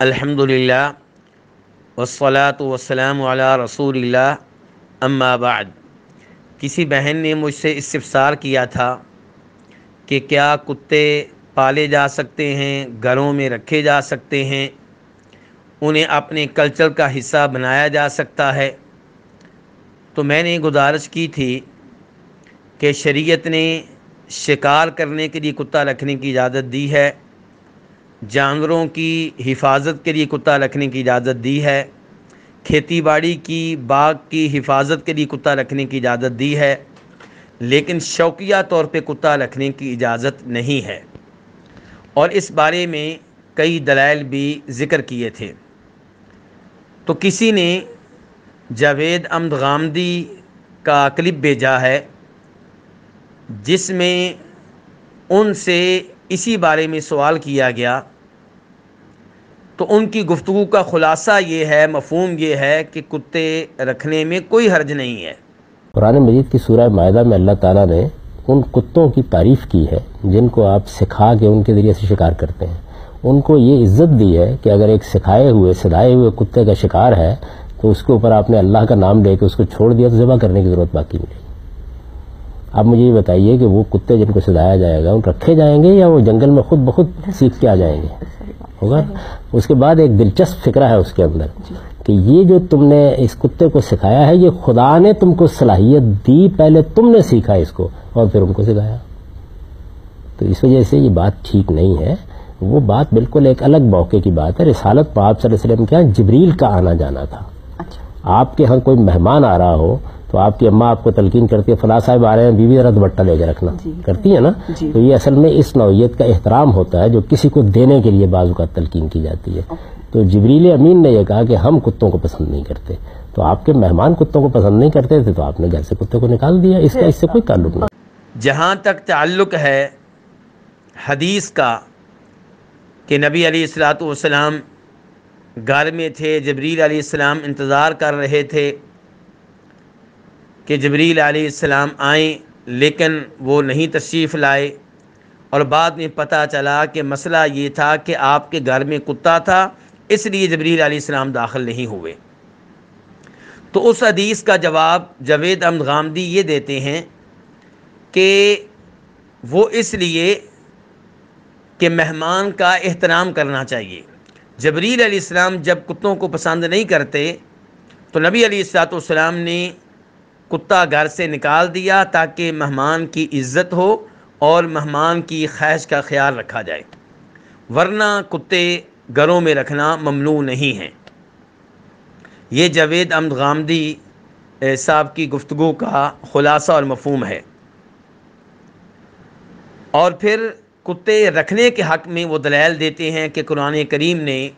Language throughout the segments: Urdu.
الحمد للہ وسلاۃ وسلام علی رسول اللہ، اما بعد۔ کسی بہن نے مجھ سے استفسار کیا تھا کہ کیا کتے پالے جا سکتے ہیں، گھروں میں رکھے جا سکتے ہیں، انہیں اپنے کلچر کا حصہ بنایا جا سکتا ہے۔ تو میں نے گزارش کی تھی کہ شریعت نے شکار کرنے کے لیے کتا رکھنے کی اجازت دی ہے۔ جانوروں کی حفاظت کے لیے کتا رکھنے کی اجازت دی ہے۔ کھیتی باڑی کی باغ کی حفاظت کے لیے کتا رکھنے کی اجازت دی ہے۔ لیکن شوقیہ طور پہ کتا رکھنے کی اجازت نہیں ہے۔ اور اس بارے میں کئی دلائل بھی ذکر کیے تھے۔ تو کسی نے جاوید امد غامدی کا کلپ بھیجا ہے، جس میں ان سے اسی بارے میں سوال کیا گیا۔ تو ان کی گفتگو کا خلاصہ یہ ہے، مفہوم یہ ہے کہ کتے رکھنے میں کوئی حرج نہیں ہے۔ قرآن مجید کی سورہ معاہدہ میں اللہ تعالیٰ نے ان کتوں کی تعریف کی ہے، جن کو آپ سکھا کے ان کے ذریعے سے شکار کرتے ہیں۔ ان کو یہ عزت دی ہے کہ اگر ایک سکھائے ہوئے، سدائے ہوئے کتے کا شکار ہے، تو اس کے اوپر آپ نے اللہ کا نام لے کے اس کو چھوڑ دیا، تو ذبح کرنے کی ضرورت باقی نہیں۔ اب مجھے یہ بتائیے کہ وہ کتے جن کو سدایا جائے گا، ان رکھے جائیں گے یا وہ جنگل میں خود بخود سیکھ کے آ جائیں گے؟ ہوگا۔ اس کے بعد ایک دلچسپ فکرہ ہے اس کے اندر کہ یہ جو تم نے اس کتے کو سکھایا ہے یہ خدا نے تم کو صلاحیت دی پہلے تم نے سیکھا اس کو اور پھر ان کو سکھایا۔ تو اس وجہ سے یہ بات ٹھیک نہیں ہے۔ وہ بات بالکل ایک الگ موقع کی بات ہے۔ رسالت پاپ صلی اللہ علیہ وسلم کے یہاں جبریل کا آنا جانا تھا۔ آپ کے ہاں کوئی مہمان آ رہا ہو تو آپ کی اماں آپ کو تلقین کرتی ہے فلاں صاحب آ رہے ہیں بیوی ذرا دوپٹہ لے کے رکھنا۔ کرتی ہے نا؟ تو یہ اصل میں اس نوعیت کا احترام ہوتا ہے جو کسی کو دینے کے لیے بعض کا تلقین کی جاتی ہے۔ تو جبریل امین نے یہ کہا کہ ہم کتوں کو پسند نہیں کرتے۔ تو آپ کے مہمان کتوں کو پسند نہیں کرتے تھے تو آپ نے گھر سے کتے کو نکال دیا۔ اس کا اس سے کوئی تعلق نہیں۔ جہاں تک تعلق ہے حدیث کا کہ نبی علیہ السلاۃ والسلام گھر میں تھے جبریل علیہ السلام انتظار کر رہے تھے۔ کہ جبریل علیہ السلام آئیں، لیکن وہ نہیں تشریف لائے۔ اور بعد میں پتہ چلا کہ مسئلہ یہ تھا کہ آپ کے گھر میں کتا تھا، اس لیے جبریل علیہ السلام داخل نہیں ہوئے۔ تو اس حدیث کا جواب جوید احمد غامدی یہ دیتے ہیں کہ وہ اس لیے کہ مہمان کا احترام کرنا چاہیے۔ جبریل علیہ السلام جب کتوں کو پسند نہیں کرتے، تو نبی علیہ السلاۃ والسلام نے کتا گھر سے نکال دیا تاکہ مہمان کی عزت ہو اور مہمان کی خواہش کا خیال رکھا جائے۔ ورنہ کتے گھروں میں رکھنا ممنوع نہیں ہیں یہ جاوید امد غامدی صاحب کی گفتگو کا خلاصہ اور مفہوم ہے۔ اور پھر کتے رکھنے کے حق میں وہ دلائل دیتے ہیں کہ قرآن کریم نے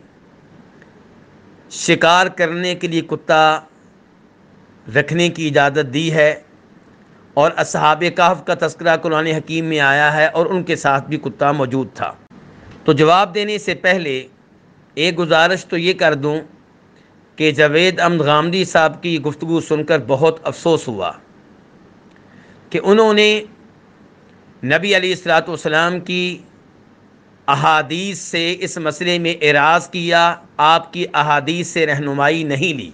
شکار کرنے کے لیے کتا رکھنے کی اجازت دی ہے اور اصحاب کہف کا تذکرہ قرآن حکیم میں آیا ہے اور ان کے ساتھ بھی کتا موجود تھا۔ تو جواب دینے سے پہلے ایک گزارش تو یہ کر دوں کہ جاوید امد غامدی صاحب کی گفتگو سن کر بہت افسوس ہوا کہ انہوں نے نبی علیہ السلاۃ والسلام کی احادیث سے اس مسئلے میں اعراض کیا، آپ کی احادیث سے رہنمائی نہیں لی۔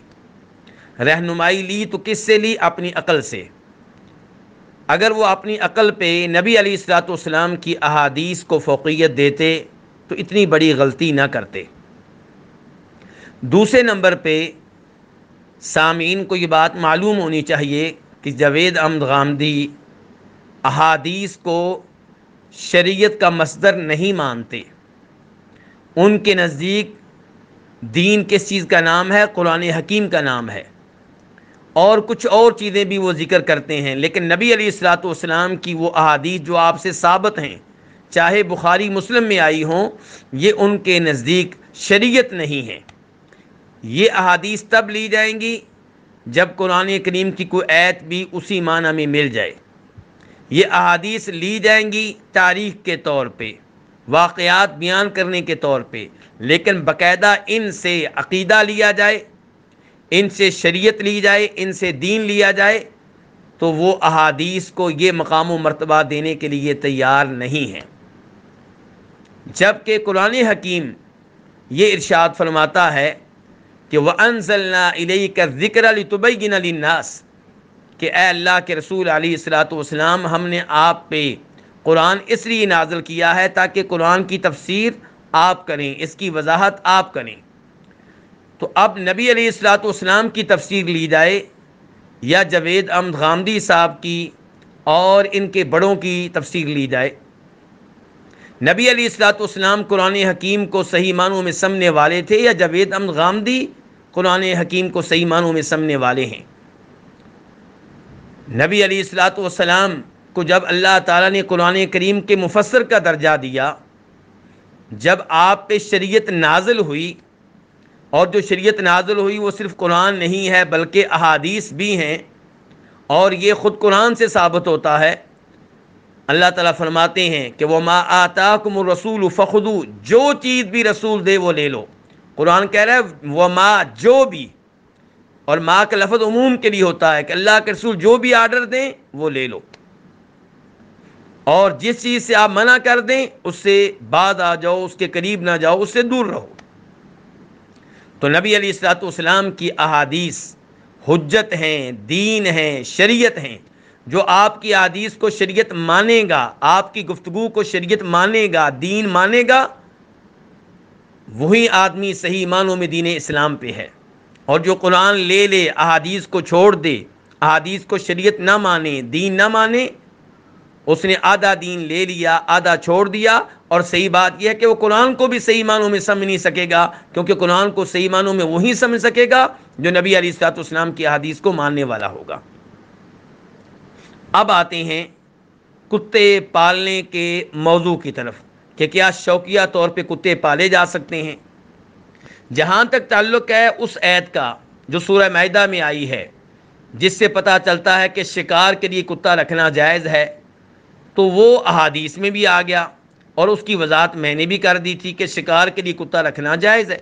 رہنمائی لی تو کس سے لی؟ اپنی عقل سے۔ اگر وہ اپنی عقل پہ نبی علیہ السلاۃ والسلام کی احادیث کو فوقیت دیتے تو اتنی بڑی غلطی نہ کرتے۔ دوسرے نمبر پہ سامعین کو یہ بات معلوم ہونی چاہیے کہ جاوید احمد غامدی احادیث کو شریعت کا مصدر نہیں مانتے۔ ان کے نزدیک دین کس چیز کا نام ہے؟ قرآن حکیم کا نام ہے۔ اور کچھ اور چیزیں بھی وہ ذکر کرتے ہیں، لیکن نبی علیہ السلاۃ والسلام کی وہ احادیث جو آپ سے ثابت ہیں، چاہے بخاری مسلم میں آئی ہوں، یہ ان کے نزدیک شریعت نہیں ہے۔ یہ احادیث تب لی جائیں گی جب قرآن کریم کی کوئی ایت بھی اسی معنی میں مل جائے۔ یہ احادیث لی جائیں گی تاریخ کے طور پہ، واقعات بیان کرنے کے طور پہ، لیکن باقاعدہ ان سے عقیدہ لیا جائے۔ ان سے شریعت لی جائے، ان سے دین لیا جائے، تو وہ احادیث کو یہ مقام و مرتبہ دینے کے لیے تیار نہیں ہیں۔ جبکہ قرآن حکیم یہ ارشاد فرماتا ہے کہ وہ انزلنا علیہ کا ذکر علی طبعین ناس کہ اے اللہ کے رسول علیہ السلاۃ والسلام، ہم نے آپ پہ قرآن اس لیے نازل کیا ہے تاکہ قرآن کی تفسیر آپ کریں، اس کی وضاحت آپ کریں۔ تو اب نبی علیہ السلاۃ والسلام کی تفسیر لی جائے، یا جوید احمد غامدی صاحب کی اور ان کے بڑوں کی تفسیر لی جائے۔ نبی علیہ السلاۃ والسلام قرآن حکیم کو صحیح معنوں میں سمنے والے تھے، یا جوید احمد غامدی قرآن حکیم کو صحیح معنوں میں سمنے والے ہیں۔ نبی علیہ السلاۃ والسلام کو جب اللہ تعالیٰ نے قرآن کریم کے مفسر کا درجہ دیا، جب آپ پہ شریعت نازل ہوئی اور جو شریعت نازل ہوئی وہ صرف قرآن نہیں ہے بلکہ احادیث بھی ہیں اور یہ خود قرآن سے ثابت ہوتا ہے۔ اللہ تعالیٰ فرماتے ہیں کہ وہ ما آتا کم رسول فخدو جو چیز بھی رسول دے وہ لے لو۔ قرآن کہہ رہا ہے وہ ماں جو بھی۔ اور ماں کا لفظ عموم کے لیے ہوتا ہے کہ اللہ کے رسول جو بھی آرڈر دیں وہ لے لو۔ اور جس چیز سے آپ منع کر دیں، اس سے بعد آ جاؤ، اس کے قریب نہ جاؤ، اس سے دور رہو۔ تو نبی علیہ السلاۃ والسلام کی احادیث حجت ہیں، دین ہیں، شریعت ہیں۔ جو آپ کی حدیث کو شریعت مانے گا، آپ کی گفتگو کو شریعت مانے گا، دین مانے گا، وہی آدمی صحیح معنوں میں دین اسلام پہ ہے۔ اور جو قرآن لے لے، احادیث کو چھوڑ دے، احادیث کو شریعت نہ مانے، دین نہ مانے اس نے آدھا دین لے لیا، آدھا چھوڑ دیا اور صحیح بات یہ ہے کہ وہ قرآن کو بھی صحیح معنوں میں سمجھ نہیں سکے گا، کیونکہ قرآن کو صحیح معنوں میں وہی سمجھ سکے گا جو نبی علی السلاط اسلام کی حدیث کو ماننے والا ہوگا۔ اب آتے ہیں کتے پالنے کے موضوع کی طرف کہ کیا شوقیہ طور پہ کتے پالے جا سکتے ہیں۔ جہاں تک تعلق ہے اس عید کا جو سورہ معدہ میں آئی ہے، جس سے پتہ چلتا ہے کہ شکار کے لیے کتا رکھنا جائز ہے۔ تو وہ احادیث میں بھی آ گیا اور اس کی وضاحت میں نے بھی کر دی تھی کہ شکار کے لیے کتا رکھنا جائز ہے۔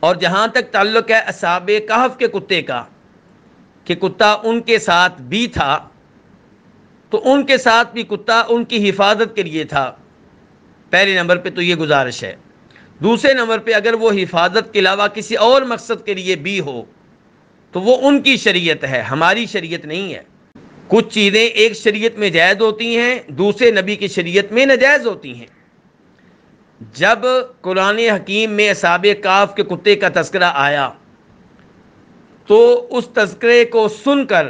اور جہاں تک تعلق ہے اصاب کہف کے کتے کا، کہ کتا ان کے ساتھ بھی تھا، تو ان کے ساتھ بھی کتا ان کی حفاظت کے لیے تھا۔ پہلے نمبر پہ تو یہ گزارش ہے۔ دوسرے نمبر پہ اگر وہ حفاظت کے علاوہ کسی اور مقصد کے لیے بھی ہو، تو وہ ان کی شریعت ہے، ہماری شریعت نہیں ہے۔ کچھ چیزیں ایک شریعت میں جائز ہوتی ہیں، دوسرے نبی کی شریعت میں نجائز ہوتی ہیں۔ جب قرآن حکیم میں اصاب کاف کے کتے کا تذکرہ آیا، تو اس تذکرے کو سن کر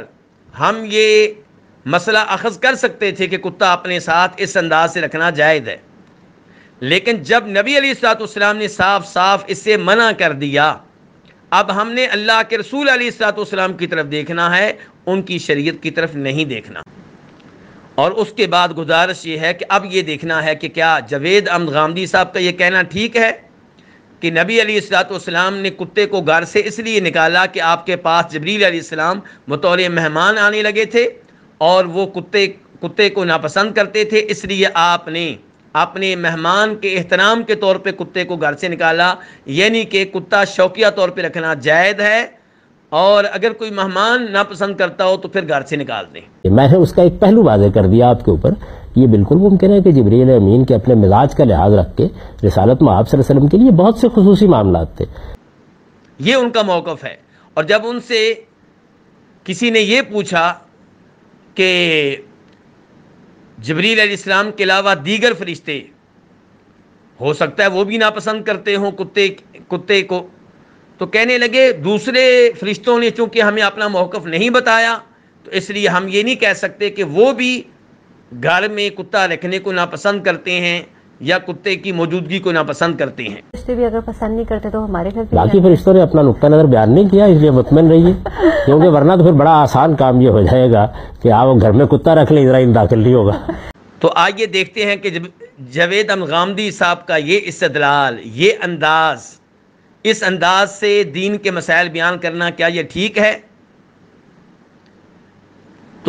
ہم یہ مسئلہ اخذ کر سکتے تھے کہ کتا اپنے ساتھ اس انداز سے رکھنا جائز ہے۔ لیکن جب نبی علیہ السلاۃ والسلام نے صاف صاف اس سے منع کر دیا اب ہم نے اللہ کے رسول علیہ السلاۃ والسلام کی طرف دیکھنا ہے، ان کی شریعت کی طرف نہیں دیکھنا۔ اور اس کے بعد گزارش یہ ہے کہ اب یہ دیکھنا ہے کہ کیا جوید احمد غامدی صاحب کا یہ کہنا ٹھیک ہے کہ نبی علیہ السلاۃ والسلام نے کتے کو گھر سے اس لیے نکالا کہ آپ کے پاس جبریل علیہ السلام بطور مہمان آنے لگے تھے اور وہ کتے کتے کو ناپسند کرتے تھے، اس لیے آپ نے اپنے مہمان کے احترام کے طور پہ کتے کو گھر سے نکالا یعنی کہ کتا شوقیہ طور پہ رکھنا جائد ہے۔ اور اگر کوئی مہمان ناپسند کرتا ہو تو پھر گھر سے نکال دیں۔ میں نے اس کا ایک پہلو واضح کر دیا آپ کے اوپر۔ یہ بالکل ممکن ہے کہ جبریل امین کے اپنے مزاج کا لحاظ رکھ کے رسالت میں آپ صلی اللہ علیہ وسلم کے لیے بہت سے خصوصی معاملات تھے۔ یہ ان کا موقف ہے۔ اور جب ان سے کسی نے یہ پوچھا کہ جبریل علیہ السلام کے علاوہ دیگر فرشتے ہو سکتا ہے وہ بھی ناپسند کرتے ہوں کتے کتے کو۔ تو کہنے لگے، دوسرے فرشتوں نے چونکہ ہمیں اپنا موقف نہیں بتایا، تو اس لیے ہم یہ نہیں کہہ سکتے کہ وہ بھی گھر میں کتا رکھنے کو ناپسند کرتے ہیں۔ یا کتے کی موجودگی کو ناپسند کرتے ہیں۔ فرشتے بھی اگر پسند نہیں کرتے تو ہمارے گھر باقی فرشتوں نے اپنا نقطہ نظر بیان نہیں کیا اس لیے مطمئن رہیے کیونکہ ورنہ تو پھر بڑا آسان کام یہ ہو جائے گا کہ آپ گھر میں کتا رکھ لیں اسرائیل داخل نہیں ہوگا۔ تو آئیے دیکھتے ہیں کہ جوید غامدی صاحب کا یہ استدلال یہ انداز اس انداز سے دین کے مسائل بیان کرنا کیا یہ ٹھیک ہے؟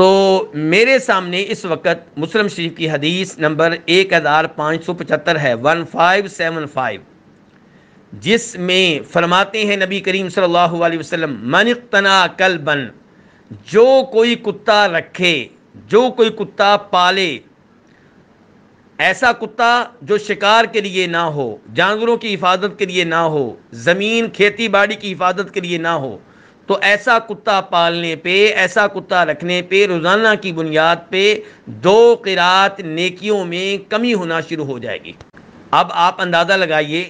تو میرے سامنے اس وقت مسلم شریف کی حدیث نمبر ایک ہزار پانچ سو پچہتر ہے، ون فائیو سیون فائیو۔ جس میں فرماتے ہیں نبی کریم صلی اللہ علیہ وسلم منقتنا کل بن جو کوئی کتا رکھے، جو کوئی کتا پالے، ایسا کتا جو شکار کے لیے نہ ہو، جانوروں کی حفاظت کے لیے نہ ہو، زمین، کھیتی باڑی کی حفاظت کے لیے نہ ہو تو ایسا کتا پالنے پہ، ایسا کتا رکھنے پہ، روزانہ کی بنیاد پہ دو قرات نیکیوں میں کمی ہونا شروع ہو جائے گی۔ اب آپ اندازہ لگائیے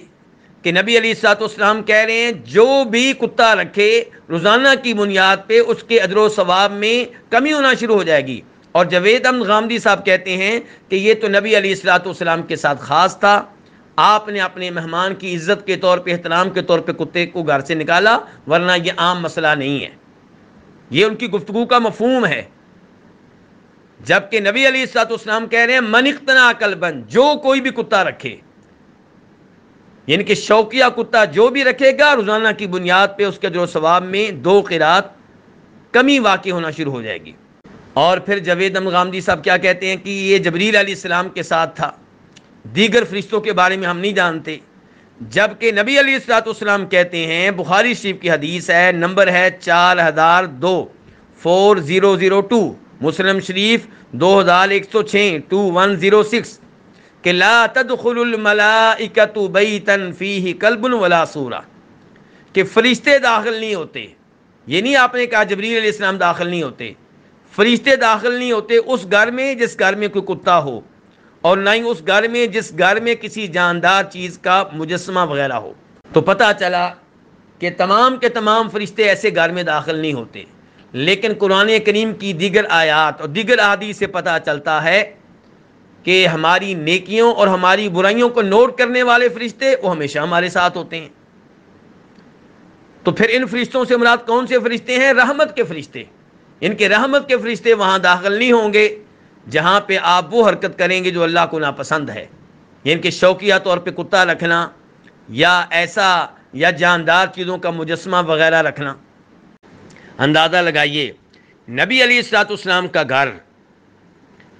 کہ نبی علی سات اسلام کہہ رہے ہیں، جو بھی کتا رکھے روزانہ کی بنیاد پہ اس کے ادر و ثواب میں کمی ہونا شروع ہو جائے گی۔ اور جوید احمد غامدی صاحب کہتے ہیں کہ یہ تو نبی علی السلاۃ والسلام کے ساتھ خاص تھا۔ آپ نے اپنے مہمان کی عزت کے طور پہ، احترام کے طور پہ کتے کو گھر سے نکالا، ورنہ یہ عام مسئلہ نہیں ہے۔ یہ ان کی گفتگو کا مفہوم ہے۔ جبکہ نبی علی السلاط اسلام کہہ رہے ہیں، من اختنا عقل بند جو کوئی بھی کتا رکھے۔ یعنی کہ شوقیہ کتا جو بھی رکھے گا، روزانہ کی بنیاد پہ اس کے جو ثواب میں دو قرات کمی واقع ہونا شروع ہو جائے گی۔ اور پھر جوید غامدی صاحب کیا کہتے ہیں کہ یہ جبریل علیہ السلام کے ساتھ تھا۔ دیگر فرشتوں کے بارے میں ہم نہیں جانتے۔ جبکہ نبی علیہ السلاۃ والسلام کہتے ہیں، بخاری شریف کی حدیث ہے، نمبر ہے چار ہزار دو فور زیرو زیرو ٹو مسلم شریف دو ہزار ایک سو چھ ٹو ون زیرو سکس، کہ لا تدخل الملائکت بیتن فیہ قلب ولا سورہ۔ کہ فرشتے داخل نہیں ہوتے۔ یہ نہیں آپ نے کہا جبریل علیہ السلام داخل نہیں ہوتے۔ فرشتے داخل نہیں ہوتے اس گھر میں جس گھر میں کوئی کتا ہو۔ اور نہ ہی اس گھر میں، جس گھر میں کسی جاندار چیز کا مجسمہ وغیرہ ہو۔ تو پتہ چلا کہ تمام کے تمام فرشتے ایسے گھر میں داخل نہیں ہوتے۔ لیکن قرآن کریم کی دیگر آیات اور دیگر عادی سے پتہ چلتا ہے کہ ہماری نیکیوں اور ہماری برائیوں کو نوٹ کرنے والے فرشتے وہ ہمیشہ ہمارے ساتھ ہوتے ہیں۔ تو پھر ان فرشتوں سے مراد کون سے فرشتے ہیں؟ رحمت کے فرشتے۔ ان کے رحمت کے فرشتے وہاں داخل نہیں ہوں گے۔ جہاں پہ آپ وہ حرکت کریں گے جو اللہ کو ناپسند ہے۔ یعنی کہ شوقیہ طور پہ کتا رکھنا یا ایسا یا جاندار چیزوں کا مجسمہ وغیرہ رکھنا۔ اندازہ لگائیے، نبی علی السلاط اسلام کا گھر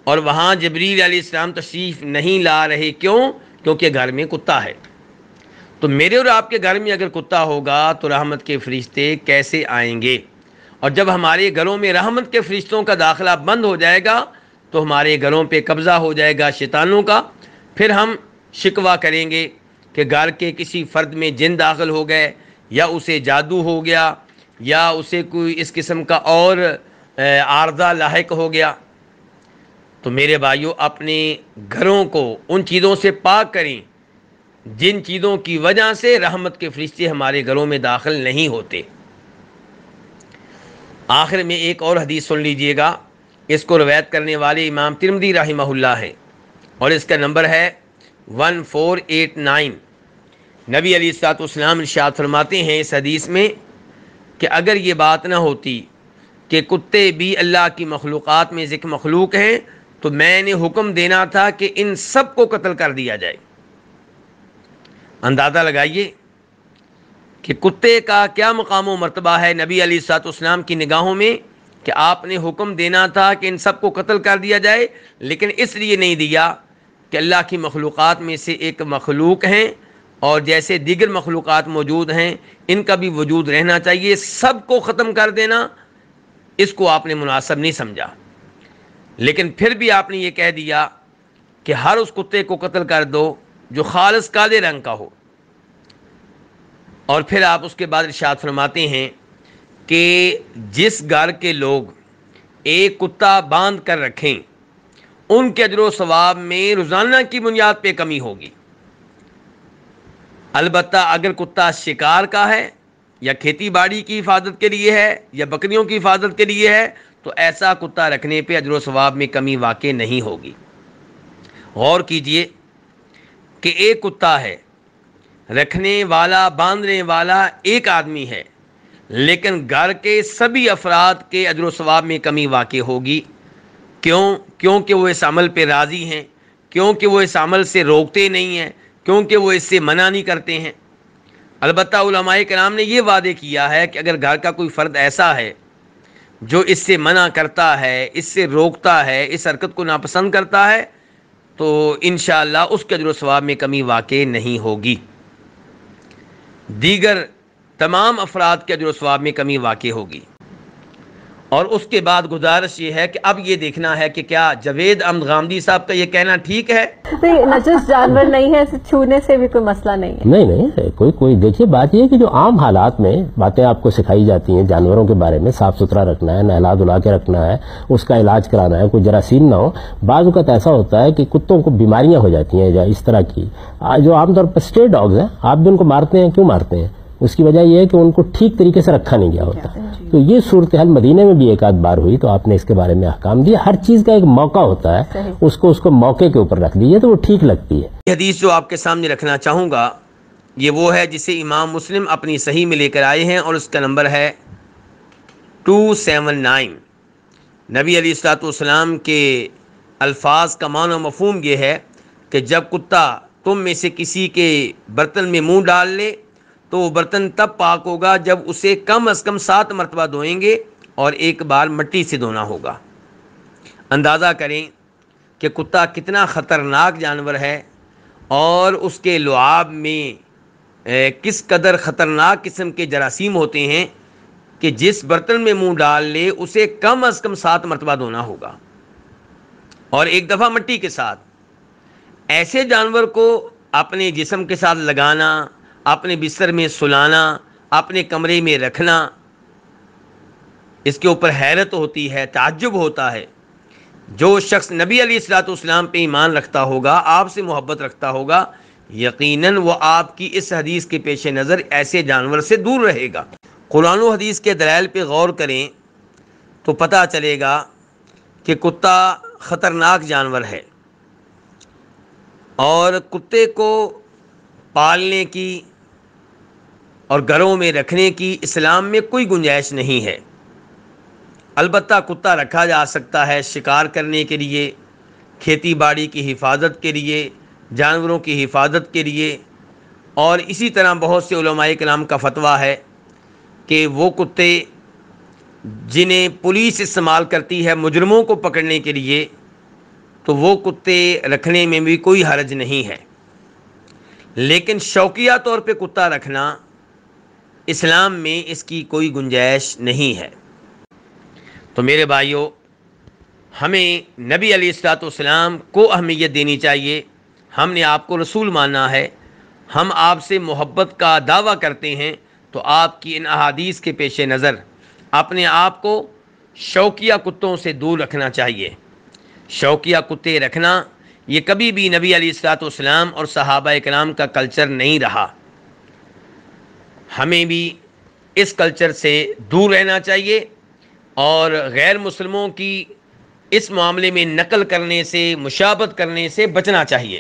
اور وہاں جبریل علیہ السلام تشریف نہیں لا رہے کیوں؟ کیونکہ گھر میں کتا ہے۔ تو میرے اور آپ کے گھر میں اگر کتا ہوگا تو رحمت کے فرشتے کیسے آئیں گے؟ اور جب ہمارے گھروں میں رحمت کے فرشتوں کا داخلہ بند ہو جائے گا تو ہمارے گھروں پہ قبضہ ہو جائے گا شیطانوں کا۔ پھر ہم شکوہ کریں گے کہ گھر کے کسی فرد میں جن داخل ہو گئے، یا اسے جادو ہو گیا، یا اسے کوئی اس قسم کا اور عارضہ لاحق ہو گیا۔ تو میرے بھائیوں اپنے گھروں کو ان چیزوں سے پاک کریں جن چیزوں کی وجہ سے رحمت کے فرشتے ہمارے گھروں میں داخل نہیں ہوتے۔ آخر میں ایک اور حدیث سن لیجیے گا۔ اس کو روایت کرنے والے امام ترمدی رحمہ اللہ ہے اور اس کا نمبر ہے ون فور ایٹ نائن نبی علی سات اسلام ارشاد فرماتے ہیں اس حدیث میں کہ اگر یہ بات نہ ہوتی کہ کتے بھی اللہ کی مخلوقات میں ذکر مخلوق ہیں، تو میں نے حکم دینا تھا کہ ان سب کو قتل کر دیا جائے۔ اندازہ لگائیے کہ کتے کا کیا مقام و مرتبہ ہے نبی علی سات اسلام کی نگاہوں میں۔ کہ آپ نے حکم دینا تھا کہ ان سب کو قتل کر دیا جائے، لیکن اس لیے نہیں دیا کہ اللہ کی مخلوقات میں سے ایک مخلوق ہیں اور جیسے دیگر مخلوقات موجود ہیں، ان کا بھی وجود رہنا چاہیے، سب کو ختم کر دینا۔ اس کو آپ نے مناسب نہیں سمجھا۔ لیکن پھر بھی آپ نے یہ کہہ دیا کہ ہر اس کتے کو قتل کر دو جو خالص کالے رنگ کا ہو۔ اور پھر آپ اس کے بعد ارشاد فرماتے ہیں کہ جس گھر کے لوگ ایک کتا باندھ کر رکھیں، ان کے اجر و ثواب میں روزانہ کی بنیاد پہ کمی ہوگی۔ البتہ اگر کتا شکار کا ہے، یا کھیتی باڑی کی حفاظت کے لیے ہے، یا بکریوں کی حفاظت کے لیے ہے، تو ایسا کتا رکھنے پہ اجر و ثواب میں کمی واقع نہیں ہوگی۔ غور کیجیے کہ ایک کتا ہے، رکھنے والا، باندھنے والا ایک آدمی ہے۔ لیکن گھر کے سبھی افراد کے اجر و ثواب میں کمی واقع ہوگی۔ کیوں؟ کیونکہ وہ اس عمل پہ راضی ہیں، کیونکہ وہ اس عمل سے روکتے نہیں ہیں، کیونکہ وہ اس سے منع نہیں کرتے ہیں۔ البتہ علماء کرام نے یہ وعدے کیا ہے کہ اگر گھر کا کوئی فرد ایسا ہے جو اس سے منع کرتا ہے، اس سے روکتا ہے، اس حرکت کو ناپسند کرتا ہے، تو انشاءاللہ اس کے اجر و ثواب میں کمی واقع نہیں ہوگی۔ دیگر تمام افراد کے اجر و ثواب میں کمی واقع ہوگی۔ اور اس کے بعد گزارش یہ ہے کہ اب یہ دیکھنا ہے کہ کیا جوید احمد غامدی صاحب کا یہ کہنا ٹھیک ہے؟ نجس جانور نہیں ہے چھونے سے بھی کوئی مسئلہ نہیں ہے۔ نہیں نہیں کوئی کوئی دیکھیے بات یہ ہے کہ جو عام حالات میں باتیں آپ کو سکھائی جاتی ہیں جانوروں کے بارے میں صاف ستھرا رکھنا ہے نہلا دھلا کے رکھنا ہے اس کا علاج کرانا ہے کوئی جراثیم نہ ہو بعض اوقات ایسا ہوتا ہے کہ کتوں کو بیماریاں ہو جاتی ہیں اس طرح کی۔ جو عام طور پر اسٹیٹ ڈاگز ہیں آپ بھی ان کو مارتے ہیں کیوں مارتے ہیں؟ اس کی وجہ یہ ہے کہ ان کو ٹھیک طریقے سے رکھا نہیں گیا ہوتا۔ تو یہ صورتحال مدینے میں بھی ایک آدھ بار ہوئی تو آپ نے اس کے بارے میں احکام دیا۔ ہر چیز کا ایک موقع ہوتا ہے اس کو اس کو موقع کے اوپر رکھ دیجیے تو وہ ٹھیک لگتی ہے۔ حدیث جو آپ کے سامنے رکھنا چاہوں گا یہ وہ ہے جسے امام مسلم اپنی صحیح میں لے کر آئے ہیں اور اس کا نمبر ہے ٹو سیون نائن۔ نبی علی السلاۃ والسلام کے الفاظ کا معنی و مفہوم یہ ہے کہ جب کتا تم میں سے کسی کے برتن میں منہ ڈال لے تو وہ برتن تب پاک ہوگا جب اسے کم از کم سات مرتبہ دھوئیں گے اور ایک بار مٹی سے دھونا ہوگا۔ اندازہ کریں کہ کتا کتنا خطرناک جانور ہے اور اس کے لعاب میں کس قدر خطرناک قسم کے جراثیم ہوتے ہیں کہ جس برتن میں منہ ڈال لے، اسے کم از کم سات مرتبہ دھونا ہوگا۔ اور ایک دفعہ مٹی کے ساتھ، ایسے جانور کو اپنے جسم کے ساتھ لگانا اپنے بستر میں سلانا، اپنے کمرے میں رکھنا، اس کے اوپر حیرت ہوتی ہے، تعجب ہوتا ہے۔ جو شخص نبی علیہ السلاۃ والسلام پہ ایمان رکھتا ہوگا، آپ سے محبت رکھتا ہوگا، یقیناً وہ آپ کی اس حدیث کے پیش نظر ایسے جانور سے دور رہے گا۔ قرآن و حدیث کے دلائل پہ غور کریں تو پتہ چلے گا کہ کتا خطرناک جانور ہے اور کتے کو پالنے کی اور گھروں میں رکھنے کی اسلام میں کوئی گنجائش نہیں ہے۔ البتہ کتا رکھا جا سکتا ہے شکار کرنے کے لیے، کھیتی باڑی کی حفاظت کے لیے، جانوروں کی حفاظت کے لیے۔ اور اسی طرح بہت سے علماء کلام کا فتویٰ ہے کہ وہ کتے جنہیں پولیس استعمال کرتی ہے مجرموں کو پکڑنے کے لیے، تو وہ کتے رکھنے میں بھی کوئی حرج نہیں ہے۔ لیکن شوقیہ طور پہ کتا رکھنا اسلام میں اس کی کوئی گنجائش نہیں ہے۔ تو میرے بھائیوں ہمیں نبی علیہ السلاۃ والسلام کو اہمیت دینی چاہیے۔ ہم نے آپ کو رسول ماننا ہے۔ ہم آپ سے محبت کا دعویٰ کرتے ہیں۔ تو آپ کی ان احادیث کے پیش نظر اپنے آپ کو شوقیہ کتوں سے دور رکھنا چاہیے۔ شوقیہ کتے رکھنا یہ کبھی بھی نبی علیہ السلاۃ والسلام اور صحابہ اکرام کا کلچر نہیں رہا۔ ہمیں بھی اس کلچر سے دور رہنا چاہیے اور غیر مسلموں کی اس معاملے میں نقل کرنے سے مشابت کرنے سے بچنا چاہیے۔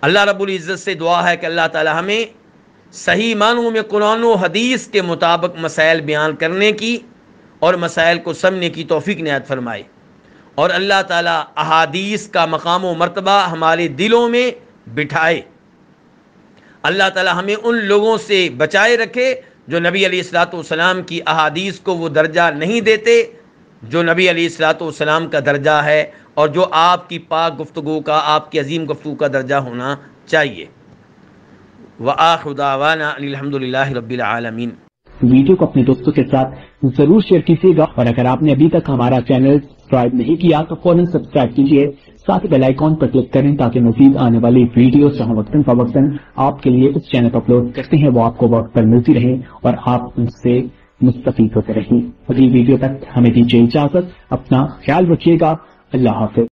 اللہ رب العزت سے دعا ہے کہ اللہ تعالی ہمیں صحیح معنوں میں قرآن و حدیث کے مطابق مسائل بیان کرنے کی اور مسائل کو سمنے کی توفیق نہایت فرمائے۔ اور اللہ تعالیٰ احادیث کا مقام و مرتبہ ہمارے دلوں میں بٹھائے۔ اللہ تعالیٰ ہمیں ان لوگوں سے بچائے رکھے جو نبی علیہ السلاۃ والسلام کی احادیث کو وہ درجہ نہیں دیتے، جو نبی علیہ السلاۃ والسلام کا درجہ ہے اور جو آپ کی پاک گفتگو کا، آپ کی عظیم گفتگو کا درجہ ہونا چاہیے۔ وآخداوانا الحمد للہ رب العالمین۔ ویڈیو کو اپنے دوستوں کے ساتھ ضرور شیئر کیجیے گا اور اگر آپ نے ابھی تک ہمارا چینل سبسکرائب نہیں کیا تو فوراً سبسکرائب کیجیے۔ ساتھ ہی بیل آئیکن پر کلک کریں تاکہ مزید آنے والی ویڈیوز جہاں وقتاً فوقتاً آپ کے لیے اس چینل پر اپلوڈ کرتے ہیں، وہ آپ کو وقت پر ملتی رہے اور آپ ان سے مستفید ہوتے رہیں۔ اگلی ویڈیو تک ہمیں دیجیے اجازت، اپنا خیال رکھیے گا۔ اللہ حافظ۔